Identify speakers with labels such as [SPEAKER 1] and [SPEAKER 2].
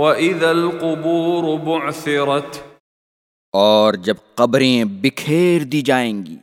[SPEAKER 1] وَإِذَا الْقُبُورُ بُعْثِرَتْ
[SPEAKER 2] اور جب قبریں بکھیر دی جائیں گی